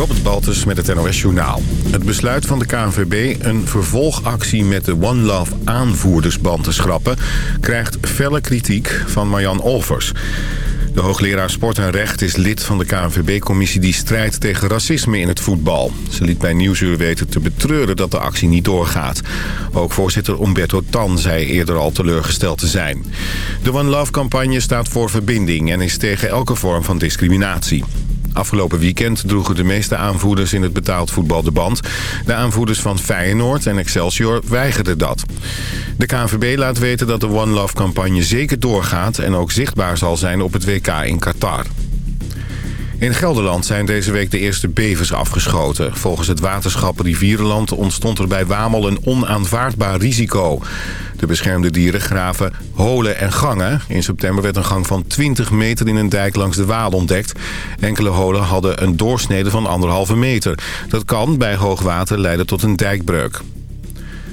Robert Baltus met het NOS Journaal. Het besluit van de KNVB een vervolgactie met de One Love aanvoerdersband te schrappen... krijgt felle kritiek van Marjan Olvers. De hoogleraar Sport en Recht is lid van de KNVB-commissie... die strijdt tegen racisme in het voetbal. Ze liet bij Nieuwsuur weten te betreuren dat de actie niet doorgaat. Ook voorzitter Umberto Tan zei eerder al teleurgesteld te zijn. De One Love-campagne staat voor verbinding... en is tegen elke vorm van discriminatie. Afgelopen weekend droegen de meeste aanvoerders in het betaald voetbal de band. De aanvoerders van Feyenoord en Excelsior weigerden dat. De KNVB laat weten dat de One Love-campagne zeker doorgaat... en ook zichtbaar zal zijn op het WK in Qatar. In Gelderland zijn deze week de eerste bevers afgeschoten. Volgens het waterschap Rivierenland ontstond er bij Wamel een onaanvaardbaar risico. De beschermde dieren graven holen en gangen. In september werd een gang van 20 meter in een dijk langs de Waal ontdekt. Enkele holen hadden een doorsnede van anderhalve meter. Dat kan bij hoogwater leiden tot een dijkbreuk.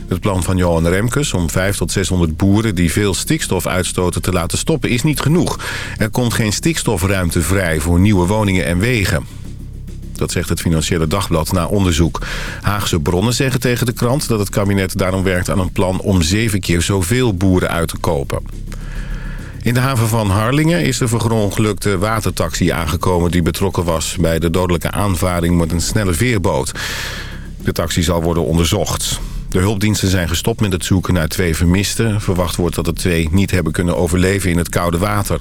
Het plan van Johan Remkes om 500 tot 600 boeren die veel stikstof uitstoten te laten stoppen is niet genoeg. Er komt geen stikstofruimte vrij voor nieuwe woningen en wegen. Dat zegt het Financiële Dagblad na onderzoek. Haagse bronnen zeggen tegen de krant dat het kabinet daarom werkt aan een plan om zeven keer zoveel boeren uit te kopen. In de haven van Harlingen is de verongelukte watertaxi aangekomen... die betrokken was bij de dodelijke aanvaring met een snelle veerboot. De taxi zal worden onderzocht. De hulpdiensten zijn gestopt met het zoeken naar twee vermisten. Verwacht wordt dat de twee niet hebben kunnen overleven in het koude water.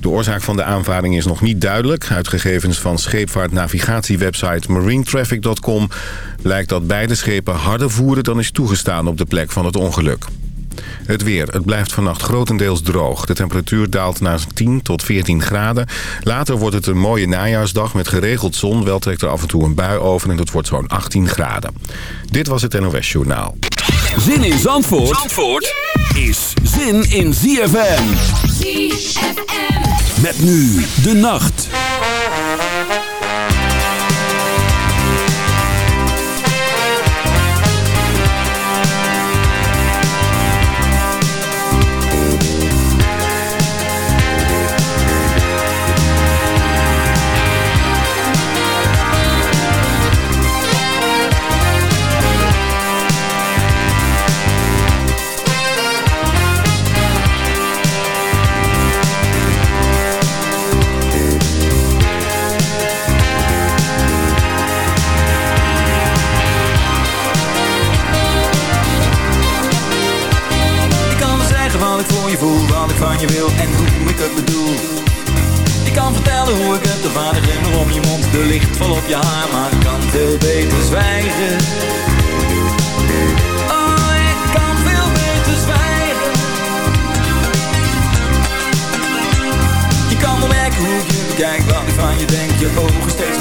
De oorzaak van de aanvaring is nog niet duidelijk. Uit gegevens van scheepvaartnavigatiewebsite marinetraffic.com... lijkt dat beide schepen harder voeren dan is toegestaan op de plek van het ongeluk. Het weer. Het blijft vannacht grotendeels droog. De temperatuur daalt naar 10 tot 14 graden. Later wordt het een mooie najaarsdag met geregeld zon. Wel trekt er af en toe een bui over en het wordt zo'n 18 graden. Dit was het NOS Journaal. Zin in Zandvoort, Zandvoort is zin in ZFM. ZFM. Met nu de nacht. Je wil en hoe ik het bedoel. Ik kan vertellen hoe ik het, de vader en om je mond. De licht vol op je haar, maar ik kan veel beter zwijgen. Oh, ik kan veel beter zwijgen. Je kan wel merken hoe ik je bekijk Wat ik van je denk, je ogen steeds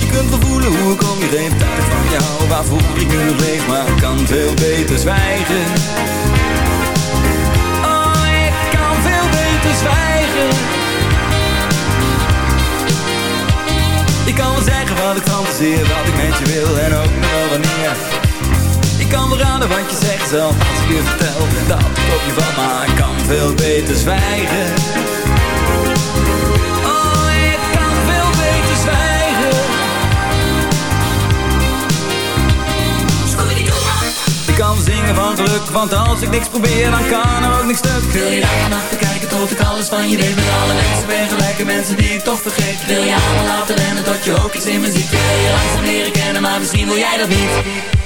Je kunt wel voelen hoe ik om je heen Tijd van jou, waarvoor ik nu leef Maar kan veel beter zwijgen zwijgen. Ik kan wel zeggen wat ik fantaseer Wat ik met je wil en ook nog wel wanneer. Ik kan wel raden wat je zegt zelf Als ik je vertel dat ik op je van Maar ik kan veel beter zwijgen Want als ik niks probeer dan kan er ook niks stuk. Wil je daar te kijken tot ik alles van je weet Met alle mensen. Ben gelijke mensen die ik toch vergeet. Wil je allemaal laten rennen tot je ook iets in me ziet? Wil je langzaam leren kennen maar misschien wil jij dat niet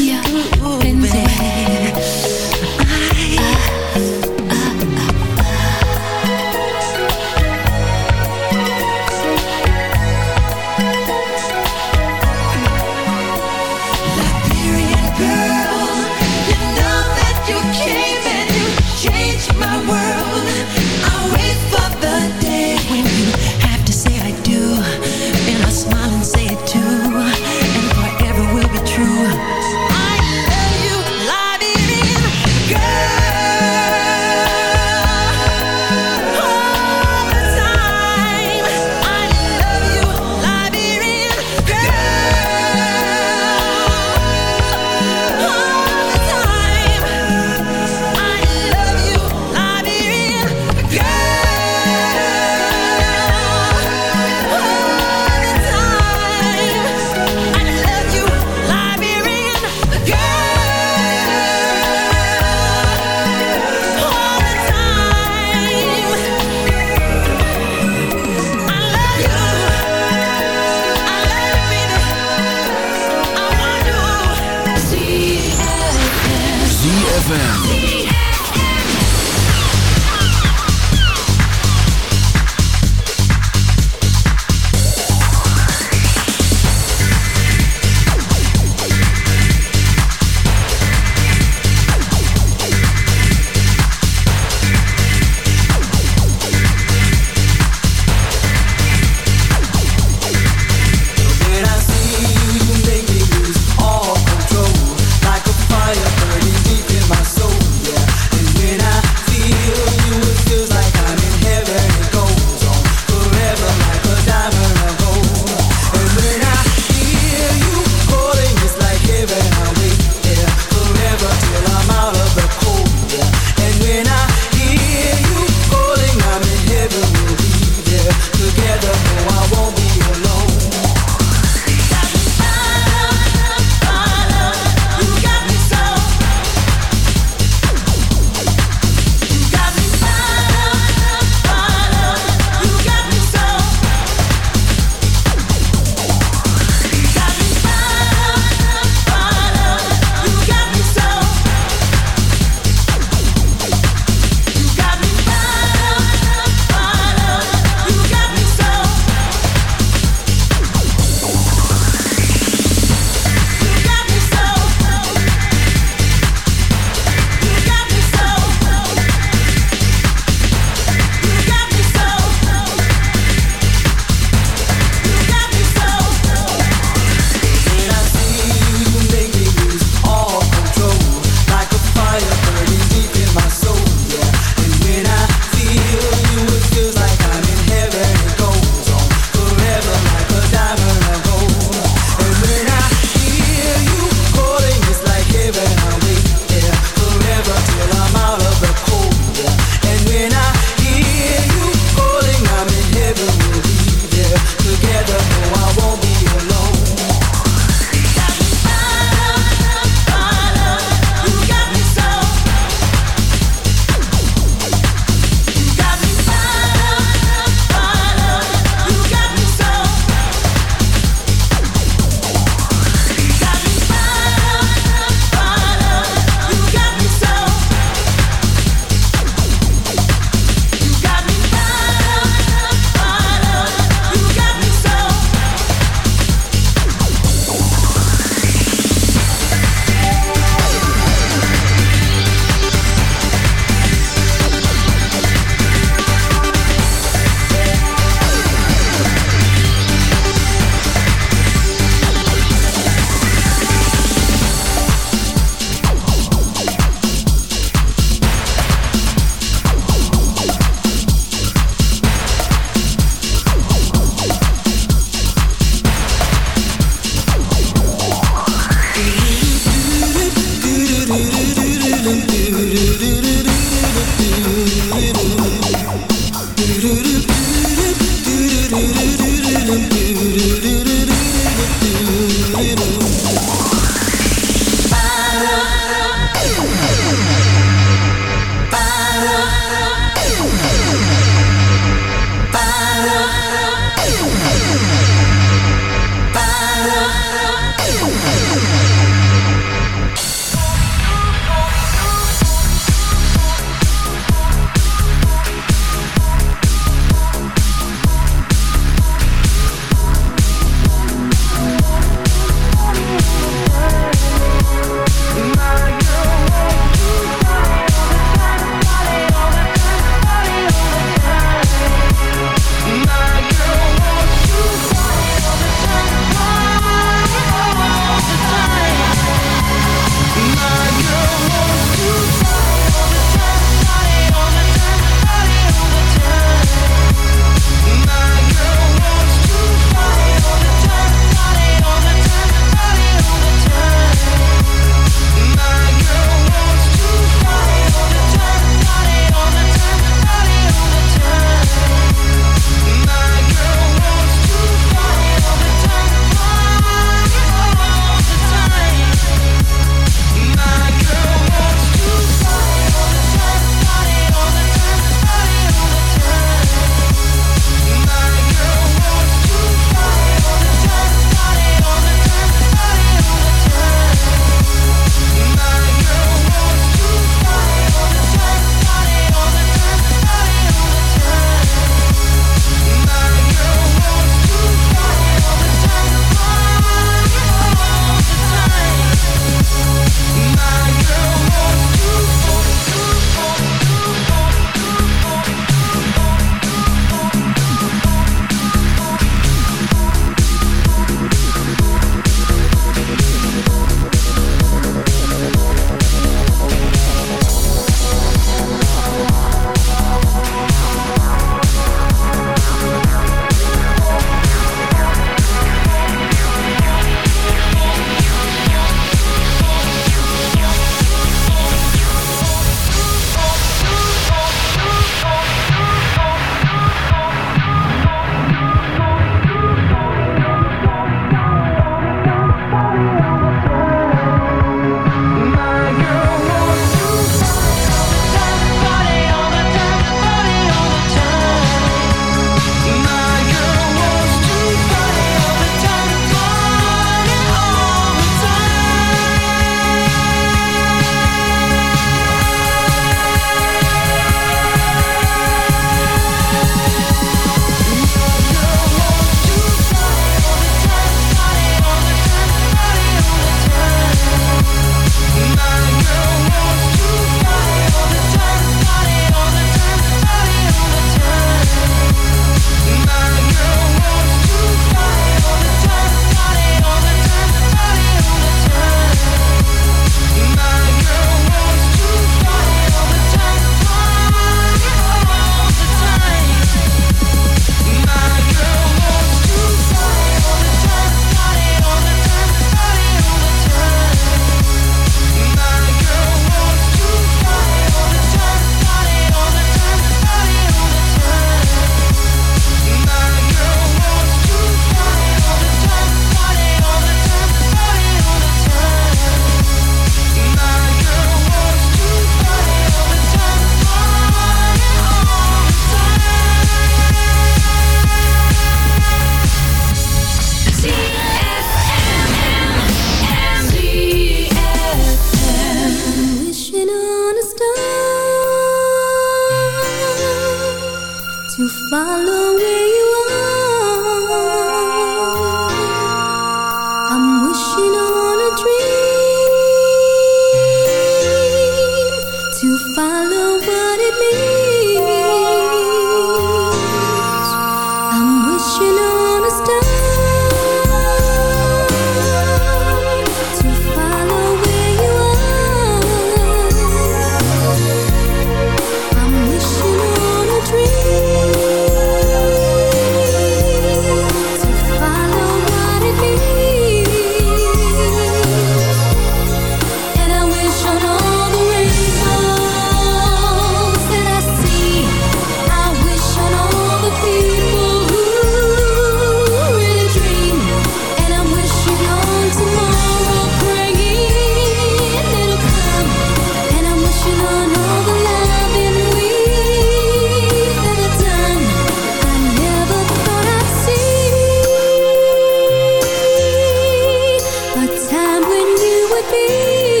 A time when you would be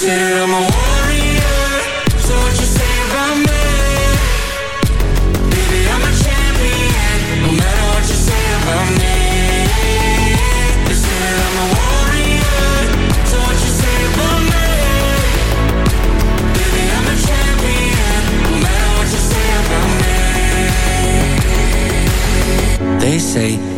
Say I'm a warrior. So what you say about me? Baby, I'm a champion. No matter what you say about me. I'm a warrior. So what you say about me? Baby, I'm a champion. No matter what you say about me. They say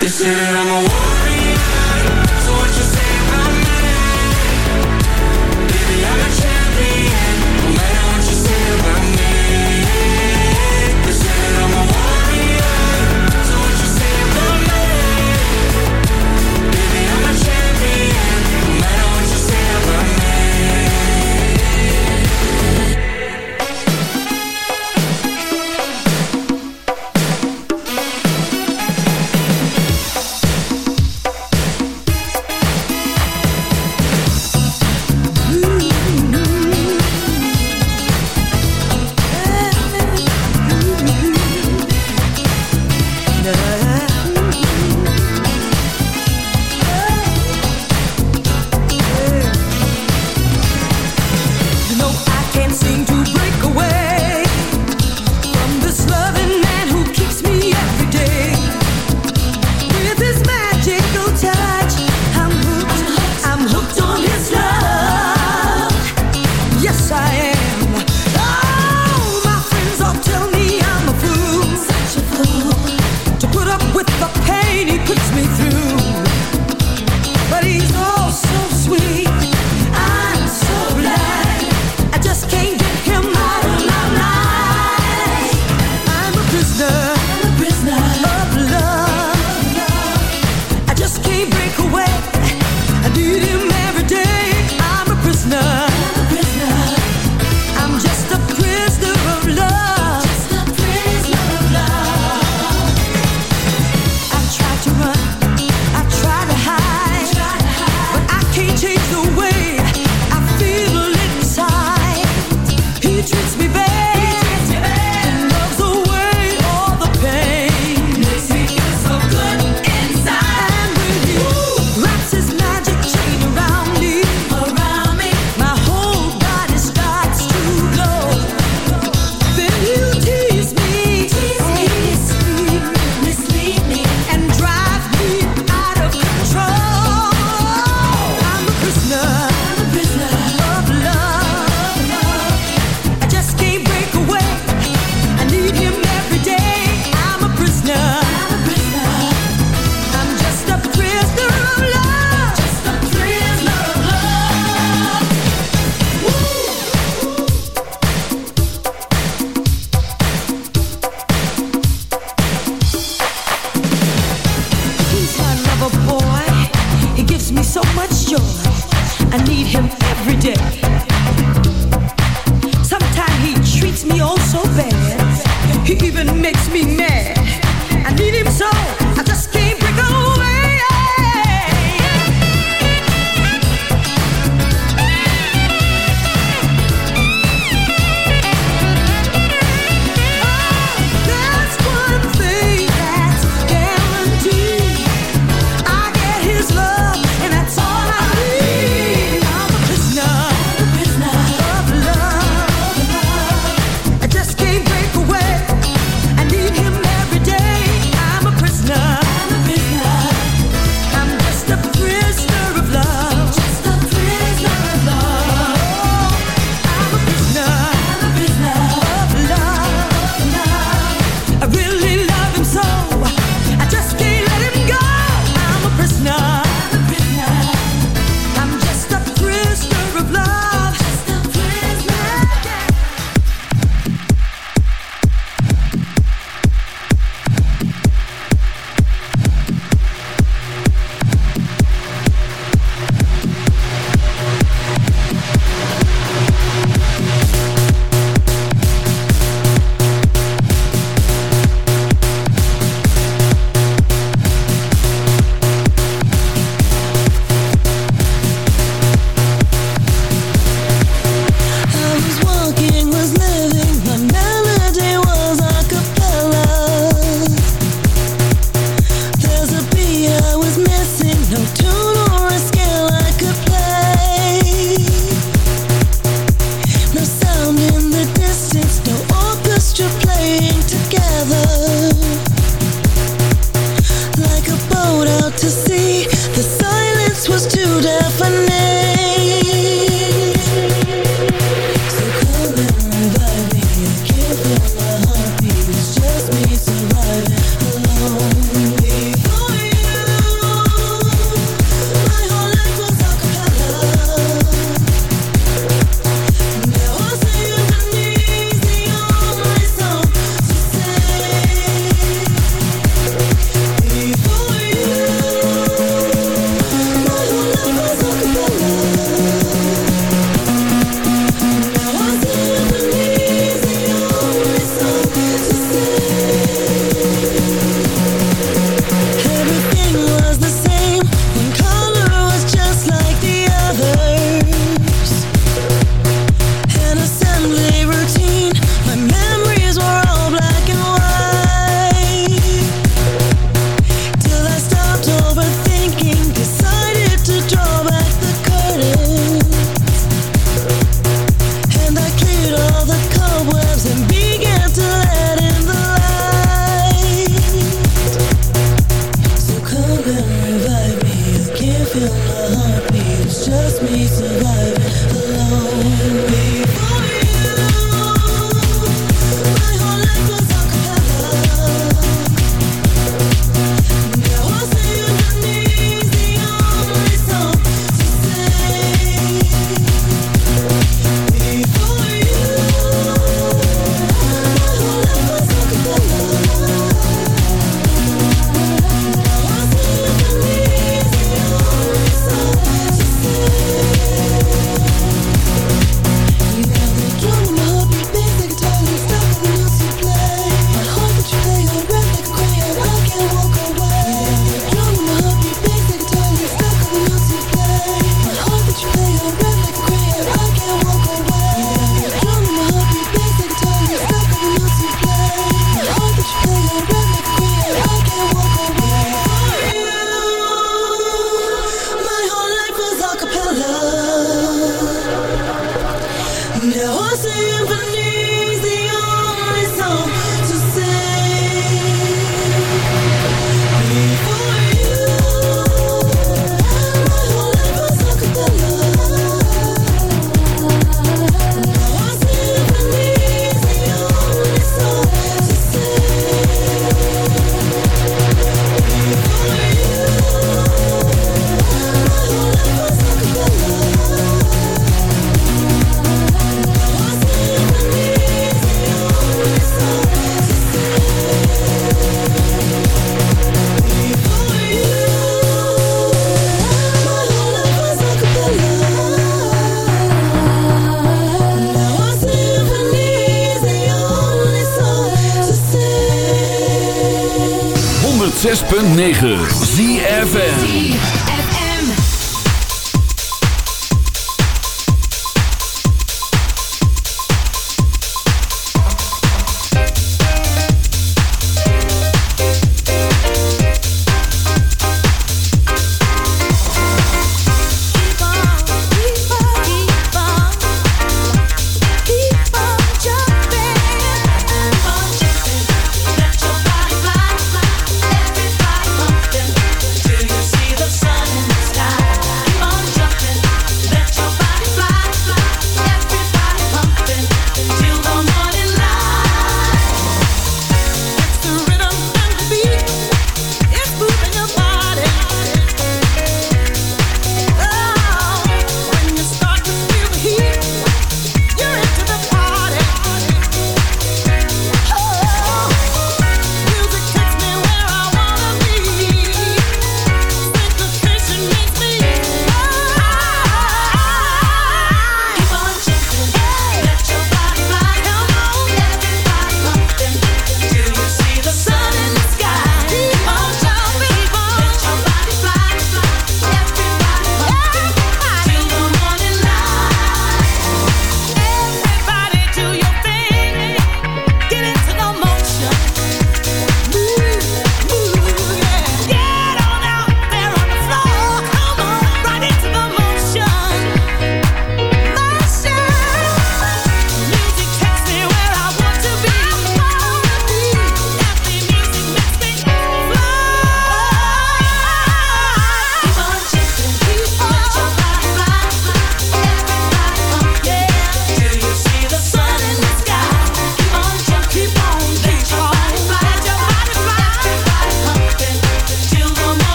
This is I'm a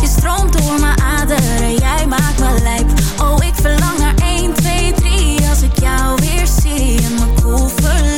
Je stroomt door mijn aderen, jij maakt me lijp. Oh, ik verlang naar 1, 2, 3 als ik jou weer zie In me koel cool.